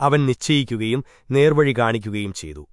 അവൻ നിശ്ചയിക്കുകയും നേർവഴി കാണിക്കുകയും ചെയ്തു.